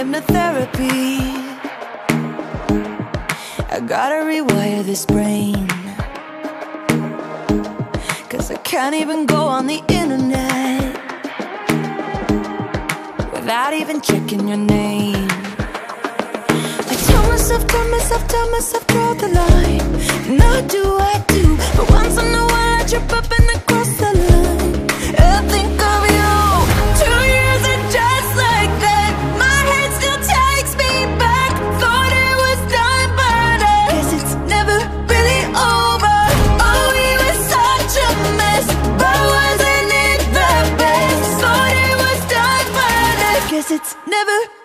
hypnotherapy. I gotta rewire this brain. Cause I can't even go on the internet Without even checking your name. I tell myself, tell myself, tell myself, draw the line. And I do what guess it's never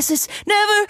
guess it's never